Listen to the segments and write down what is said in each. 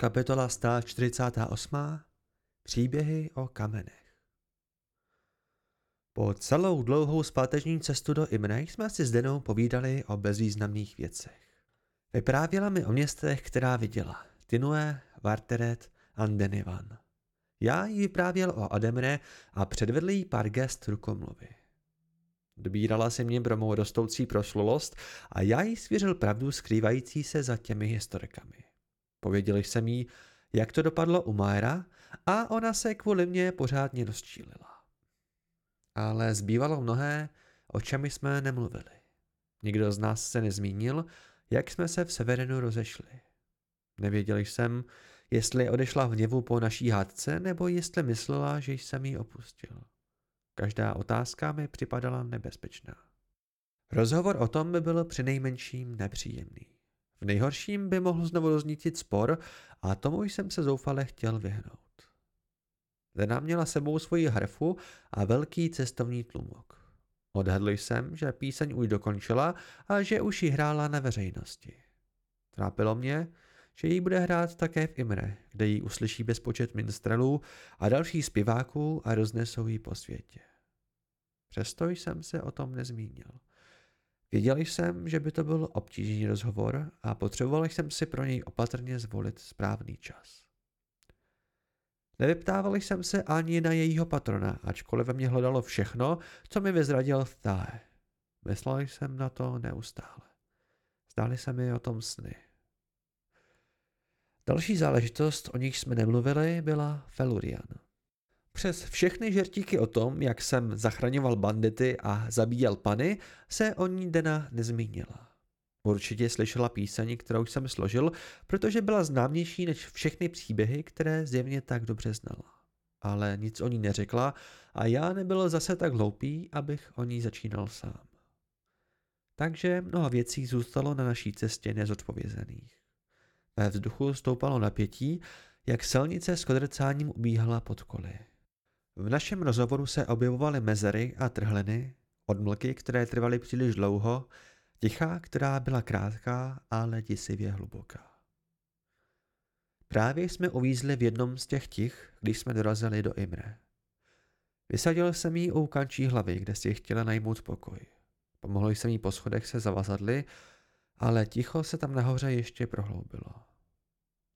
Kapitola 148. Příběhy o kamenech Po celou dlouhou zpáteční cestu do Imre jsme si s Denou povídali o bezvýznamných věcech. Vyprávěla mi o městech, která viděla. Tinue, Varteret a Denivan. Já jí vyprávěl o Ademre a předvedl jí pár gest rukomluvy. Dobírala si mě pro mou rostoucí proslulost a já jí svěřil pravdu skrývající se za těmi historikami. Pověděl jsem jí, jak to dopadlo u Majera a ona se kvůli mě pořádně rozčílila. Ale zbývalo mnohé, o čem jsme nemluvili. Nikdo z nás se nezmínil, jak jsme se v Severinu rozešli. Nevěděl jsem, jestli odešla v hněvu po naší hádce, nebo jestli myslela, že jsem ji opustil. Každá otázka mi připadala nebezpečná. Rozhovor o tom by byl přinejmenším nepříjemný. V nejhorším by mohl znovu roznítit spor a tomu jsem se zoufale chtěl vyhnout. Lena měla sebou svoji harfu a velký cestovní tlumok. Odhadl jsem, že píseň už dokončila a že už ji hrála na veřejnosti. Trápilo mě, že ji bude hrát také v Imre, kde ji uslyší bezpočet minstrelů a dalších zpěváků a roznesou ji po světě. Přesto jsem se o tom nezmínil. Věděl jsem, že by to byl obtížný rozhovor a potřeboval jsem si pro něj opatrně zvolit správný čas. Nevyptával jsem se ani na jejího patrona, ačkoliv ve mně hledalo všechno, co mi vyzradil táhe. Myslel jsem na to neustále. Zdály se mi o tom sny. Další záležitost, o níž jsme nemluvili, byla Felurian. Přes všechny žertíky o tom, jak jsem zachraňoval bandity a zabíjel pany, se o ní Dena nezmínila. Určitě slyšela píseň, kterou jsem složil, protože byla známější než všechny příběhy, které zjevně tak dobře znala. Ale nic o ní neřekla a já nebyl zase tak hloupý, abych o ní začínal sám. Takže mnoha věcí zůstalo na naší cestě nezodpovězených. Ve vzduchu stoupalo napětí, jak silnice s kodrcáním ubíhala pod koly. V našem rozhovoru se objevovaly mezery a trhliny, odmlky, které trvaly příliš dlouho, ticha, která byla krátká, ale děsivě hluboká. Právě jsme uvízli v jednom z těch tich, když jsme dorazili do Imre. Vysadil jsem jí u kančí hlavy, kde si chtěla najmout pokoj. Pomohl jsem jí po schodech se zavazadly, ale ticho se tam nahoře ještě prohloubilo.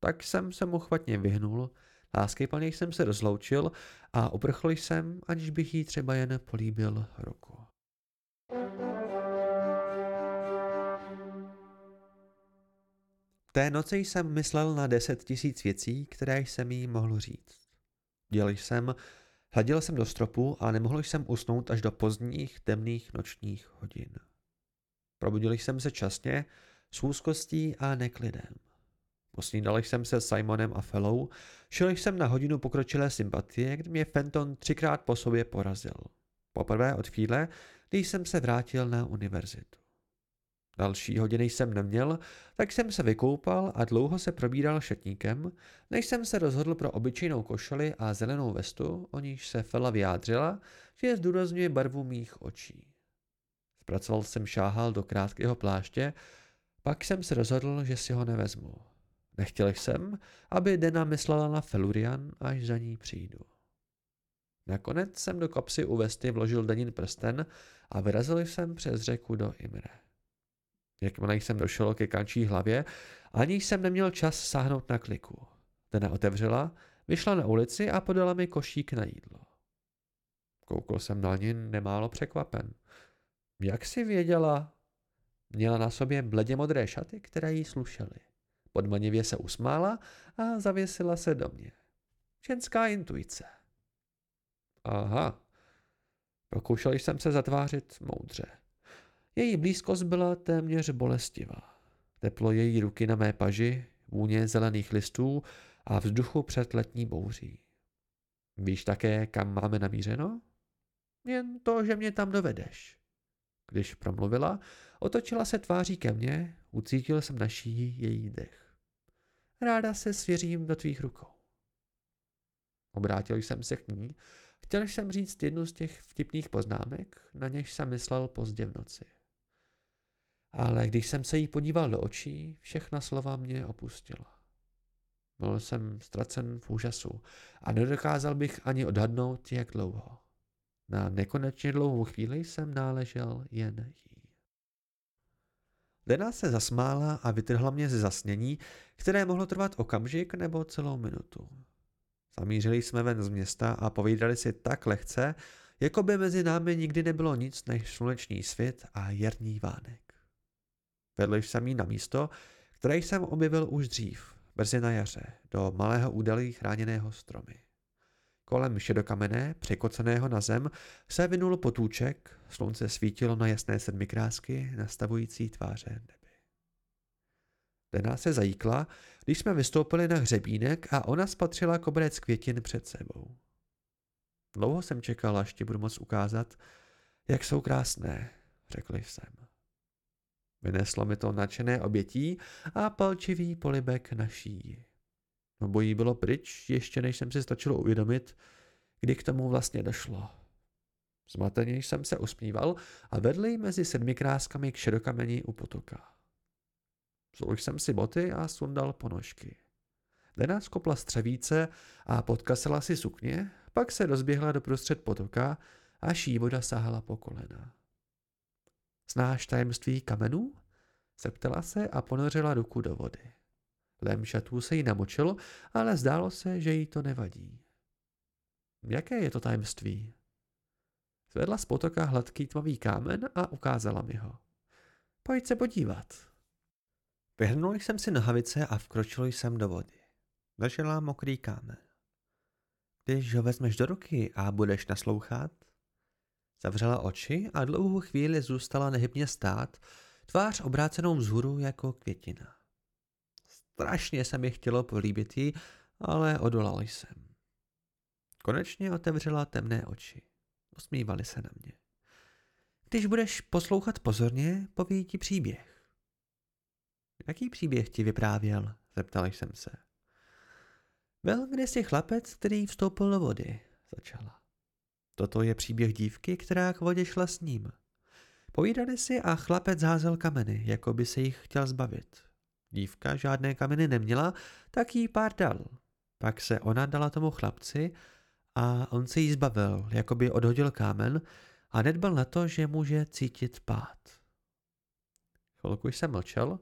Tak jsem se mu chvatně vyhnul Láskyplně jsem se rozloučil a uprchl jsem, aniž bych jí třeba jen políbil ruku. Té noci jsem myslel na deset tisíc věcí, které jsem jí mohl říct. Dělal jsem, hleděl jsem do stropu a nemohl jsem usnout až do pozdních temných nočních hodin. Probudil jsem se časně, s úzkostí a neklidem. Posnídal jsem se Simonem a Fellow, šel jsem na hodinu pokročilé sympatie, kdy mě Fenton třikrát po sobě porazil. Poprvé od chvíle, když jsem se vrátil na univerzitu. Další hodiny jsem neměl, tak jsem se vykoupal a dlouho se probíral šetníkem, než jsem se rozhodl pro obyčejnou košeli a zelenou vestu, o níž se Fela vyjádřila, že zdůrazňuje barvu mých očí. Zpracoval jsem šáhal do krátkého pláště, pak jsem se rozhodl, že si ho nevezmu. Nechtěl jsem, aby Dena myslela na Felurian, až za ní přijdu. Nakonec jsem do kopsy u vesty vložil Denin prsten a vyrazil jsem přes řeku do Imre. Jakmile jsem došel ke kančí hlavě, ani jsem neměl čas sáhnout na kliku. Dena otevřela, vyšla na ulici a podala mi košík na jídlo. Koukal jsem na ní nemálo překvapen. Jak si věděla? Měla na sobě bledě modré šaty, které jí slušely. Podmanivě se usmála a zavěsila se do mě. Ženská intuice. Aha. Pokoušel jsem se zatvářit moudře. Její blízkost byla téměř bolestivá. Teplo její ruky na mé paži, vůně zelených listů a vzduchu před letní bouří. Víš také, kam máme namířeno? Jen to, že mě tam dovedeš. Když promluvila, otočila se tváří ke mně, ucítil jsem naší její dech. ráda se svěřím do tvých rukou. Obrátil jsem se k ní, chtěl jsem říct jednu z těch vtipných poznámek, na něž jsem myslel pozdě v noci. Ale když jsem se jí podíval do očí, všechna slova mě opustila. Byl jsem ztracen v úžasu a nedokázal bych ani odhadnout, jak dlouho. Na nekonečně dlouhou chvíli jsem náležel jen jí. Lena se zasmála a vytrhla mě ze zasnění, které mohlo trvat okamžik nebo celou minutu. Zamířili jsme ven z města a povídali si tak lehce, jako by mezi námi nikdy nebylo nic než slunečný svět a jarní vánek. Vedl jsem jí na místo, které jsem objevil už dřív, brzy na jaře, do malého údolí chráněného stromy. Kolem šedokamene, překoceného na zem, se vynul potůček, slunce svítilo na jasné sedmikrásky, nastavující tváře nebe. Lena se zajíkla, když jsme vystoupili na hřebínek a ona spatřila koberec květin před sebou. Dlouho jsem čekala, až ti budu moct ukázat, jak jsou krásné, řekl jsem. Vyneslo mi to nadšené obětí a palčivý polibek na šíji. Obojí bylo pryč, ještě než jsem si stačil uvědomit, kdy k tomu vlastně došlo. Zmateně jsem se usmíval a vedli mezi sedmi kráskami k šedokamení u potoka. Vzul jsem si boty a sundal ponožky. Lena skopla střevíce a podkasila si sukně, pak se rozběhla do prostřed potoka a jí voda sahala po kolena. Znáš tajemství kamenů? Zeptala se a ponořila ruku do vody. Lem šatů se jí namočil, ale zdálo se, že jí to nevadí. Jaké je to tajemství? Zvedla z potoka hladký tmavý kámen a ukázala mi ho. Pojď se podívat. Vyhrnul jsem si nohavice a vkročil jsem do vody. Ležela mokrý kámen. Když ho vezmeš do ruky a budeš naslouchat? Zavřela oči a dlouhou chvíli zůstala nehybně stát, tvář obrácenou vzhůru jako květina. Strašně se mi chtělo políbit jí, ale odolal jsem. Konečně otevřela temné oči. Usmívali se na mě. Když budeš poslouchat pozorně, poví ti příběh. Jaký příběh ti vyprávěl? Zeptal jsem se. Byl kdysi chlapec, který vstoupil do vody, začala. Toto je příběh dívky, která k vodě šla s ním. Povídali si a chlapec házel kameny, jako by se jich chtěl zbavit. Dívka žádné kameny neměla, tak jí pár dal. Pak se ona dala tomu chlapci a on se jí zbavil, jako by odhodil kámen a nedbal na to, že může cítit pád. Chvilku jsem mlčel,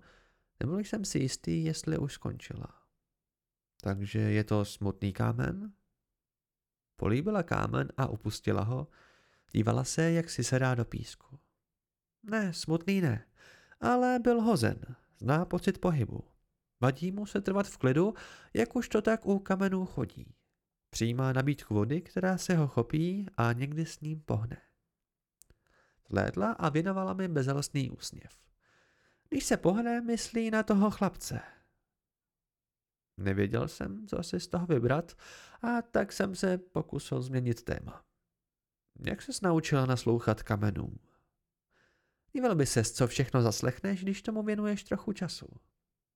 nebyl jsem si jistý, jestli už skončila. Takže je to smutný kámen? Políbila kámen a upustila ho, dívala se, jak si sedá do písku. Ne, smutný ne, ale byl hozen, zná pocit pohybu. Vadí mu se trvat v klidu, jak už to tak u kamenů chodí. Přijímá nabídku vody, která se ho chopí a někdy s ním pohne. Zlédla a věnovala mi bezalostný úsměv. Když se pohne, myslí na toho chlapce. Nevěděl jsem, co si z toho vybrat a tak jsem se pokusil změnit téma. Jak ses naučila naslouchat kamenům? Díval by ses, co všechno zaslechneš, když tomu věnuješ trochu času.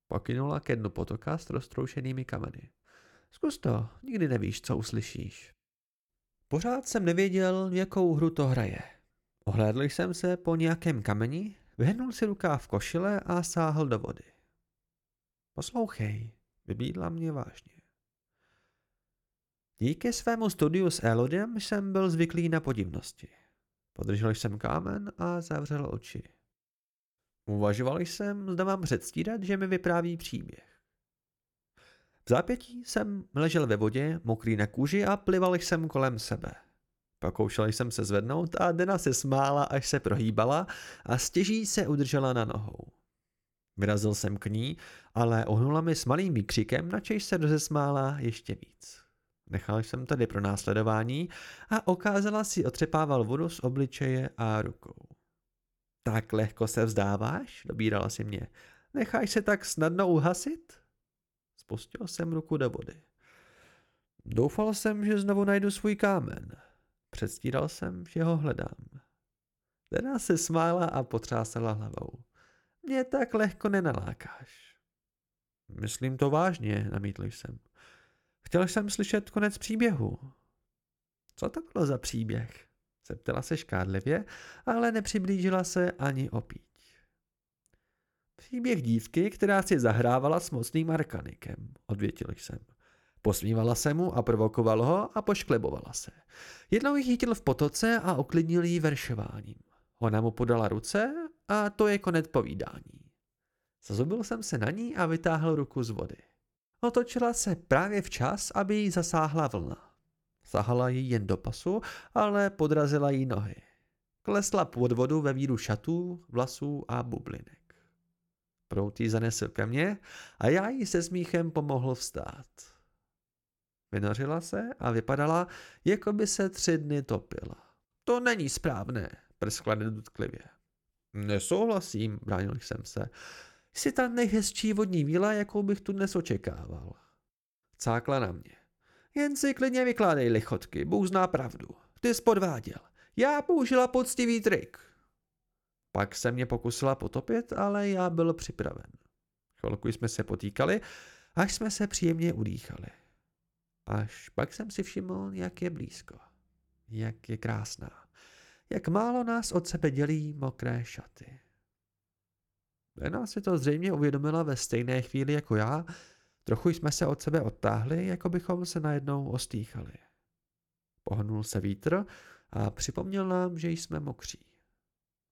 Pokynula ke dnu potoka s roztroušenými kameny. Zkus to, nikdy nevíš, co uslyšíš. Pořád jsem nevěděl, jakou hru to hraje. Ohlédl jsem se po nějakém kameni, vyhnul si rukáv košile a sáhl do vody. Poslouchej, vybídla mě vážně. Díky svému studiu s Elodem jsem byl zvyklý na podivnosti. Podržel jsem kámen a zavřel oči. Uvažoval jsem, zda mám předstírat, že mi vypráví příběh. V zápětí jsem ležel ve vodě, mokrý na kůži a plival jsem kolem sebe. Pokoušel jsem se zvednout a Dena se smála, až se prohýbala a stěží se udržela na nohou. Vyrazil jsem k ní, ale ohnula mi s malým výkřikem, načež se rozesmála ještě víc. Nechal jsem tady pro následování a okázala si otřepával vodu z obličeje a rukou. Tak lehko se vzdáváš? Dobírala si mě. Necháš se tak snadno uhasit? Spustil jsem ruku do vody. Doufal jsem, že znovu najdu svůj kámen. Předstíral jsem, že ho hledám. Lena se smála a potřásala hlavou. Mě tak lehko nenalákáš. Myslím to vážně, namítl jsem. Chtěl jsem slyšet konec příběhu. Co to bylo za příběh? Zeptala se škádlivě, ale nepřiblížila se ani opít. Příběh dívky, která si zahrávala s mocným arkanikem, odvětil jsem. Posmívala se mu a provokoval ho a pošklebovala se. Jednou ji chytil v potoce a uklidnil ji veršováním. Ona mu podala ruce a to je konec povídání. Zazubil jsem se na ní a vytáhl ruku z vody. Otočila se právě včas, aby jí zasáhla vlna. Sahala jí jen do pasu, ale podrazila jí nohy. Klesla pod vodu ve víru šatů, vlasů a bublinek. Prout jí zanesl ke mně a já jí se smíchem pomohl vstát. Vynořila se a vypadala, jako by se tři dny topila. To není správné, prskla nedutklivě. Nesouhlasím, bránil jsem se. Jsi ta nejhezčí vodní víla, jakou bych tu dnes očekával. Cákla na mě. Jen si klidně vykládej lichotky, Bůh zná pravdu. Ty jsi podváděl. Já použila poctivý trik. Pak se mě pokusila potopit, ale já byl připraven. Chvilku jsme se potýkali, až jsme se příjemně udýchali. Až pak jsem si všiml, jak je blízko. Jak je krásná. Jak málo nás od sebe dělí mokré šaty. Lena si to zřejmě uvědomila ve stejné chvíli jako já, trochu jsme se od sebe odtáhli, jako bychom se najednou ostýchali. Pohnul se vítr a připomněl nám, že jsme mokří.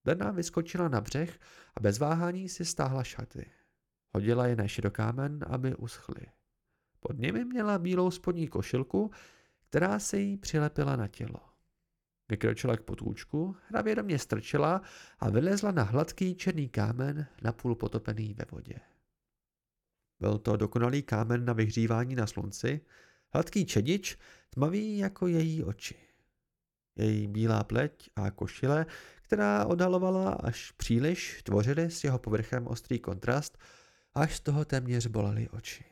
Lena vyskočila na břeh a bez váhání si stáhla šaty. Hodila je na širokámen, aby uschly. Pod nimi měla bílou spodní košilku, která se jí přilepila na tělo. Vykročila k potůčku, hravědomě strčila a vylezla na hladký černý kámen, napůl potopený ve vodě. Byl to dokonalý kámen na vyhřívání na slunci, hladký čedič, tmavý jako její oči. Její bílá pleť a košile, která odhalovala až příliš, tvořily s jeho povrchem ostrý kontrast, až z toho téměř bolely oči.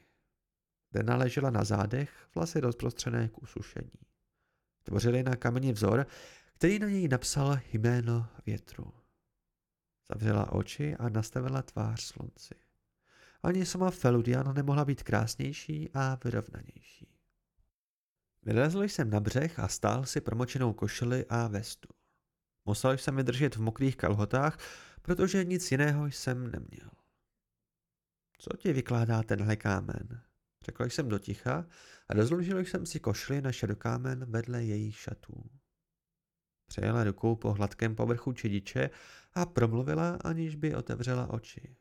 Dena ležela na zádech, vlasy rozprostřené k usušení. Tvořili na kameni vzor, který na něj napsal jméno větru. Zavřela oči a nastavila tvář slunci. Ani sama Feludiana nemohla být krásnější a vyrovnanější. Vylezl jsem na břeh a stál si promočenou košili a vestu. Musel jsem vydržet v mokrých kalhotách, protože nic jiného jsem neměl. Co ti vykládá tenhle kámen? Řekl jsem do ticha a rozložil jsem si košli na šedokámen vedle jejich šatů. Přejela rukou po hladkém povrchu čidiče a promluvila, aniž by otevřela oči.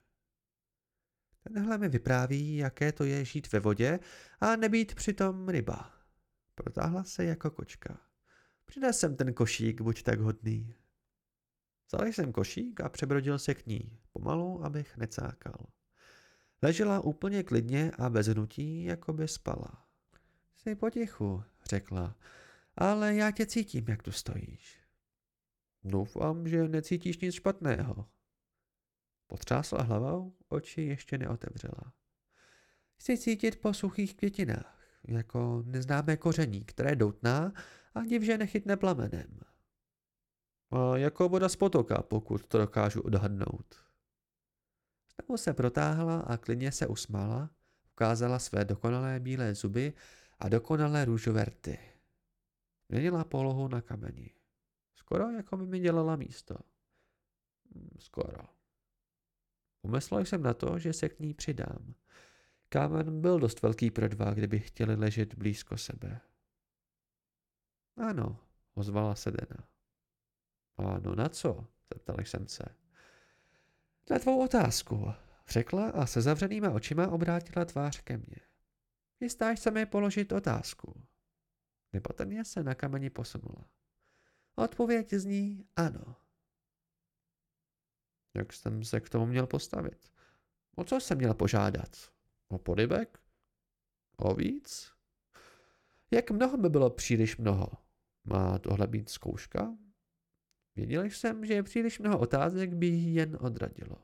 Tenhle mi vypráví, jaké to je žít ve vodě a nebýt přitom ryba. Protáhla se jako kočka. Přines jsem ten košík, buď tak hodný. Vzal jsem košík a přebrodil se k ní, pomalu, abych necákal. Ležela úplně klidně a bez hnutí, jako by spala. Jsi potichu, řekla, ale já tě cítím, jak tu stojíš. Doufám, že necítíš nic špatného. Potřásla hlavou, oči ještě neotevřela. Chci cítit po suchých květinách, jako neznámé koření, které doutná a divže nechytne plamenem. A jako voda z potoka, pokud to dokážu odhadnout. Znovu se protáhla a klidně se usmála, ukázala své dokonalé bílé zuby a dokonalé růžové rty. Měnila polohu na kameni. Skoro jako by mi dělala místo. Hmm, skoro. Pomyslel jsem na to, že se k ní přidám. Kámen byl dost velký pro dva, kdyby chtěli ležet blízko sebe. Ano, ozvala se Dena. Ano, na co? zeptal jsem se. Na tvou otázku, řekla a se zavřenýma očima obrátila tvář ke mně. Chystáš se mi položit otázku? Nepatrně se na kameni posunula. Odpověď zní ano. Jak jsem se k tomu měl postavit? O co jsem měl požádat? O podybek? O víc? Jak mnoho by bylo příliš mnoho? Má tohle být zkouška? Věděl jsem, že je příliš mnoho otázek by jen odradilo.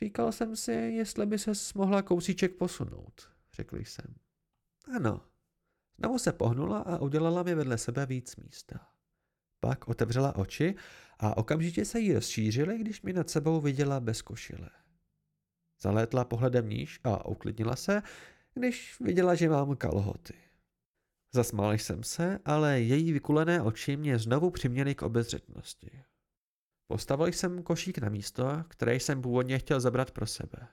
Říkal jsem si, jestli by se mohla kousíček posunout, řekl jsem. Ano. Znovu se pohnula a udělala mi vedle sebe víc místa. Pak otevřela oči a okamžitě se jí rozšířily, když mi nad sebou viděla bez košile. Zalétla pohledem níž a uklidnila se, když viděla, že mám kalhoty. Zasmál jsem se, ale její vykulené oči mě znovu přiměly k obezřetnosti. Postavil jsem košík na místo, které jsem původně chtěl zabrat pro sebe.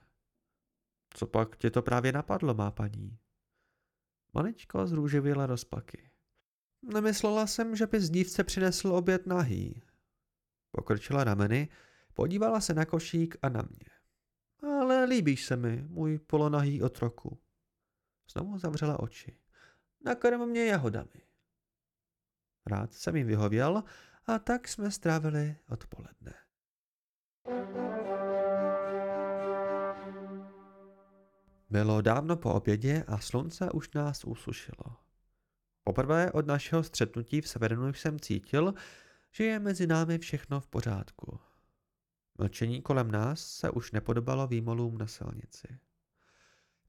Co pak tě to právě napadlo, má paní? Maličko zrůživila rozpaky. Nemyslela jsem, že bys dívce přinesl oběd nahý. Pokrčila rameny, podívala se na košík a na mě. Ale líbíš se mi, můj polonahý otroku. Znovu zavřela oči. Nakrm mě jahodami. Rád jsem jim vyhověl a tak jsme strávili odpoledne. Bylo dávno po obědě a slunce už nás usušilo. Poprvé od našeho střetnutí v Severinu jsem cítil, že je mezi námi všechno v pořádku. Mlčení kolem nás se už nepodobalo výmolům na silnici.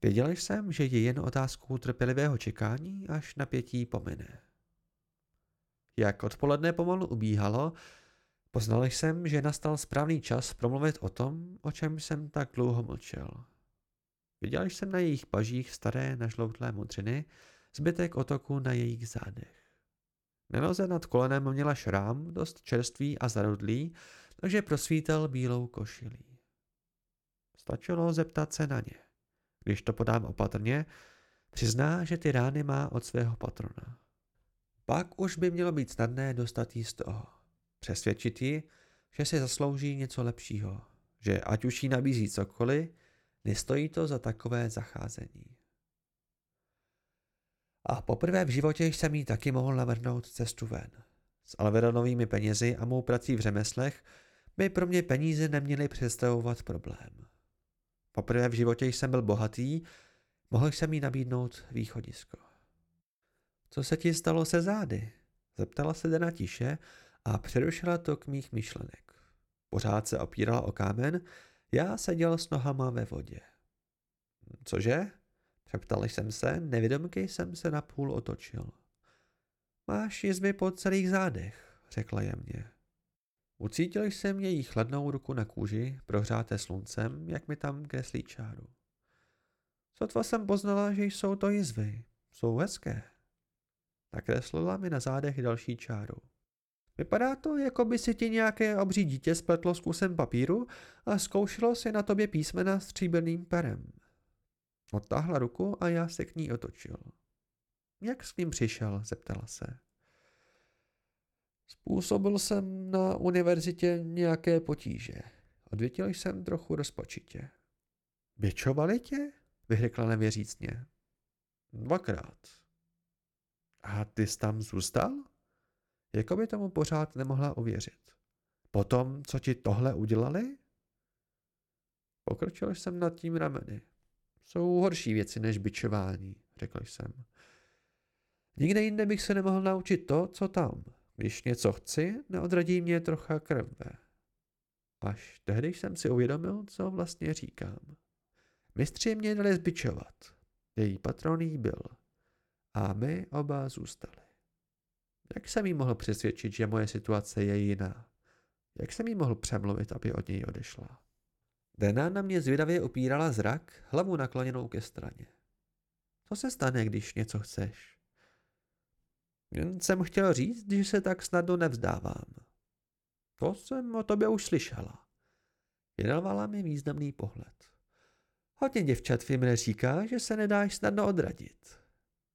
Věděl jsem, že je jen otázkou trpělivého čekání, až napětí pomine. Jak odpoledne pomalu ubíhalo, poznal jsem, že nastal správný čas promluvit o tom, o čem jsem tak dlouho mlčel. Viděl jsem na jejich pažích staré nažloutlé modřiny, zbytek otoku na jejich zádech. Na noze nad kolenem měla šrám, dost čerstvý a zarudlý, takže prosvítal bílou košilí. Stačilo zeptat se na ně. Když to podám opatrně, přizná, že ty rány má od svého patrona. Pak už by mělo být snadné dostat jí z toho. Přesvědčit ji, že si zaslouží něco lepšího, že ať už jí nabízí cokoliv, nestojí to za takové zacházení. A poprvé v životě jsem jí taky mohl navrhnout cestu ven. S Alveronovými penězi a mou prací v řemeslech by pro mě peníze neměly představovat problém. Poprvé v životě jsem byl bohatý, mohl jsem jí nabídnout východisko. Co se ti stalo se zády? Zeptala se Dena tiše a přerušila to k mých myšlenek. Pořád se opírala o kámen, já seděl s nohama ve vodě. Cože? Přeptal jsem se, nevědomky jsem se napůl otočil. Máš jizvy po celých zádech, řekla jemně. Ucítil jsem její chladnou ruku na kůži, prohřáté sluncem, jak mi tam kreslí čáru. Sotva jsem poznala, že jsou to jizvy. Jsou hezké. Nakreslila mi na zádech další čáru. Vypadá to, jako by si ti nějaké obří dítě spletlo s kusem papíru a zkoušelo si na tobě písmena stříbrným perem. Odtáhla ruku a já se k ní otočil. Jak s ním přišel, zeptala se. Způsobil jsem na univerzitě nějaké potíže. Odvětil jsem trochu rozpočitě. Běčovali tě? Vyhrykla nevěřícně. Dvakrát. A ty jsi tam zůstal? Jako by tomu pořád nemohla uvěřit. Potom, co ti tohle udělali? Pokročil jsem nad tím rameny. Jsou horší věci než bičování, řekl jsem. Nikde jinde bych se nemohl naučit to, co tam. Když něco chci, neodradí mě trocha krve. Až tehdy jsem si uvědomil, co vlastně říkám. Mistři mě dali zbičovat. Její patron jí byl. A my oba zůstali. Jak jsem jí mohl přesvědčit, že moje situace je jiná? Jak jsem jí mohl přemluvit, aby od něj odešla? Dena na mě zvědavě upírala zrak, hlavu nakloněnou ke straně. Co se stane, když něco chceš? Jen jsem chtěl říct, že se tak snadno nevzdávám. To jsem o tobě už slyšela. Věnovala mi významný pohled. Hodně děvčat mi říká, že se nedáš snadno odradit.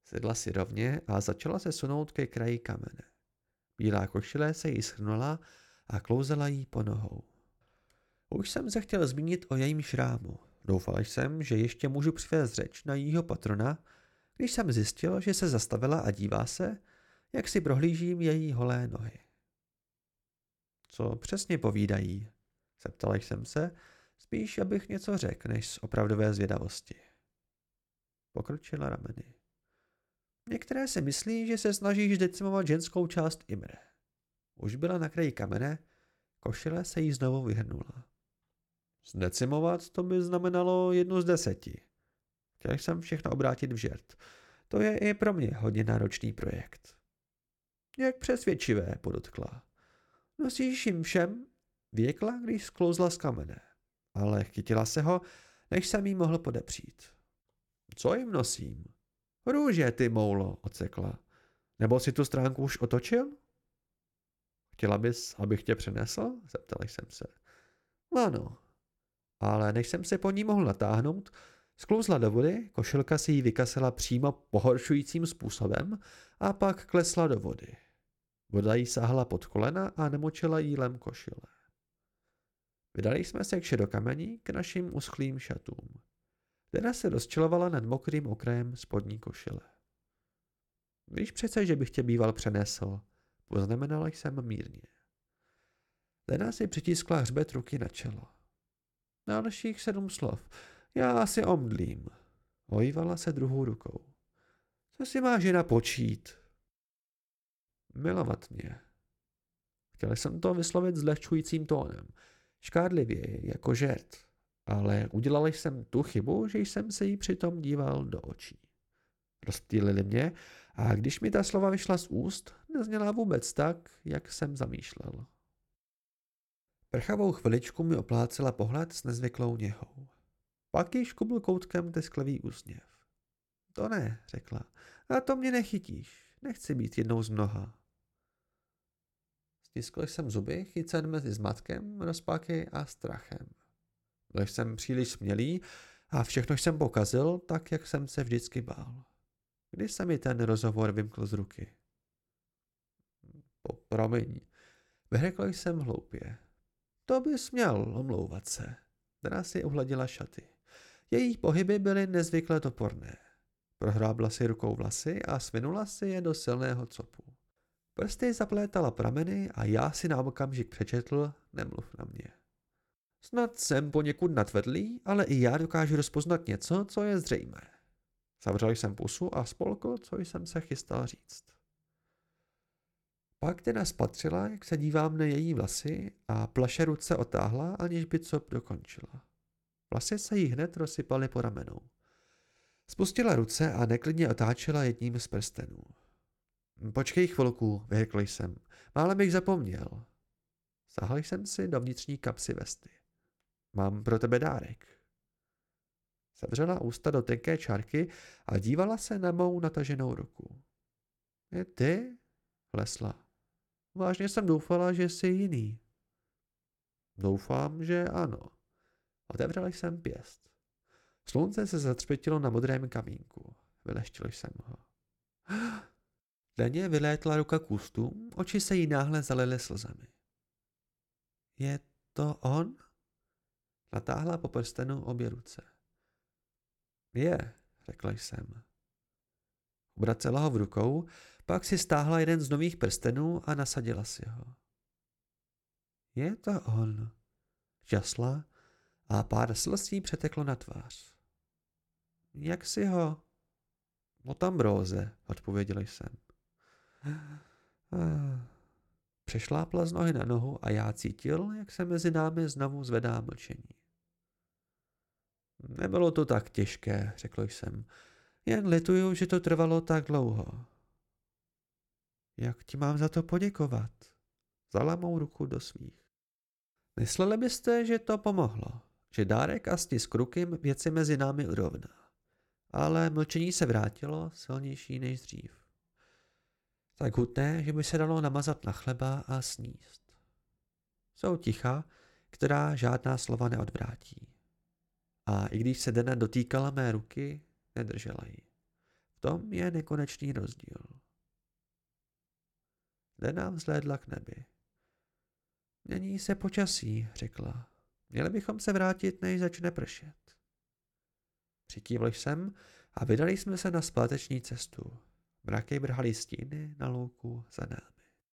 Sedla si rovně a začala se sunout ke kraji kamene. Bílá košile se jí schrnula a klouzela jí po nohou. Už jsem se chtěl zmínit o jejím šrámu. Doufal jsem, že ještě můžu přivést řeč na jejího patrona, když jsem zjistil, že se zastavila a dívá se, jak si prohlížím její holé nohy. Co přesně povídají? Zeptal jsem se, spíš abych něco řekl, než z opravdové zvědavosti. Pokročila rameny. Některé si myslí, že se snažíš decimovat ženskou část Imre. Už byla na kraji kamene, košile se jí znovu vyhrnula. Zdecimovat to by znamenalo jednu z deseti. Chtěl jsem všechno obrátit v žert. To je i pro mě hodně náročný projekt. Jak přesvědčivé, podotkla. Nosíš jim všem? Věkla, když sklouzla z kamene. Ale chytila se ho, než jsem jí mohl podepřít. Co jim nosím? Růže, ty moulo, ocekla. Nebo si tu stránku už otočil? Chtěla bys, abych tě přenesl? Zeptal jsem se. Ano. Ale než jsem se po ní mohl natáhnout, sklouzla do vody, košilka si ji vykasela přímo pohoršujícím způsobem a pak klesla do vody. Voda jí sahla pod kolena a nemočila jílem košile. Vydali jsme se k šedokamení k našim uschlým šatům. Dena se rozčilovala nad mokrým okrajem spodní košile. Víš přece, že bych tě býval přenesl, poznamenala jsem mírně. Lena si přitiskla hřbet ruky na čelo. Dalších sedm slov. Já si omdlím. Ojívala se druhou rukou. Co si má žena počít? Milovat mě. Chtěl jsem to vyslovit zlehčujícím tónem. Škádlivě, jako žert. Ale udělal jsem tu chybu, že jsem se jí přitom díval do očí. Rozptýlili mě a když mi ta slova vyšla z úst, nezněla vůbec tak, jak jsem zamýšlel. Prchavou chviličku mi oplácela pohled s nezvyklou něhou. Pak již škubl koutkem tesklevý úsměv. To ne, řekla. A to mě nechytíš. Nechci být jednou z mnoha. Stiskl jsem zuby, chycen mezi zmatkem, rozpaky a strachem. Byl jsem příliš smělý a všechno jsem pokazil, tak jak jsem se vždycky bál. Když se mi ten rozhovor vymkl z ruky. Promiň, vyhrekl jsem hloupě. To bys měl, omlouvat se. Dana si uhladila šaty. Její pohyby byly nezvykle toporné. Prohrábla si rukou vlasy a svinula si je do silného copu. Prsty zaplétala prameny a já si na okamžik přečetl, nemluv na mě. Snad jsem poněkud natvedlý, ale i já dokážu rozpoznat něco, co je zřejmé. Zavřel jsem pusu a spolkl, co jsem se chystal říct. Pak teda spatřila, jak se dívám na její vlasy a plaše ruce otáhla, aniž by co dokončila. Vlasy se jí hned rozsypaly po ramenou. Spustila ruce a neklidně otáčela jedním z prstenů. Počkej chvilku, vyhrkl jsem. Málem bych zapomněl. Sáhl jsem si do vnitřní kapsy vesty. Mám pro tebe dárek. Zavřela ústa do tenké čárky a dívala se na mou nataženou ruku. Je ty? Lesla. Vážně jsem doufala, že jsi jiný. Doufám, že ano. Otevřela jsem pěst. Slunce se zatřpětilo na modrém kamínku. Vyleštil jsem ho. Denně vylétla ruka k ústům, oči se jí náhle zalily slzami. Je to on? Natáhla po prstenu obě ruce. Je, řekla jsem. Obracela ho v rukou, pak si stáhla jeden z nových prstenů a nasadila si ho. Je to on, žasla a pár slzí přeteklo na tvář. Jak si ho? No tam bróze, odpověděl jsem. Přešlápla z nohy na nohu a já cítil, jak se mezi námi znovu zvedá mlčení. Nebylo to tak těžké, řekl jsem. Jen lituju, že to trvalo tak dlouho. Jak ti mám za to poděkovat? Zala mou ruku do svých. Mysleli byste, že to pomohlo, že dárek a stisk ruky věci mezi námi urovná. Ale mlčení se vrátilo silnější než dřív. Tak hutné, že by se dalo namazat na chleba a sníst. Jsou ticha, která žádná slova neodvrátí. A i když se Dena dotýkala mé ruky, nedržela ji. V tom je nekonečný rozdíl. Dena vzhlédla k nebi. Mění se počasí, řekla. Měli bychom se vrátit, než začne pršet. Přikývl jsem a vydali jsme se na zpáteční cestu. Mraky vrhaly stíny na louku za námi.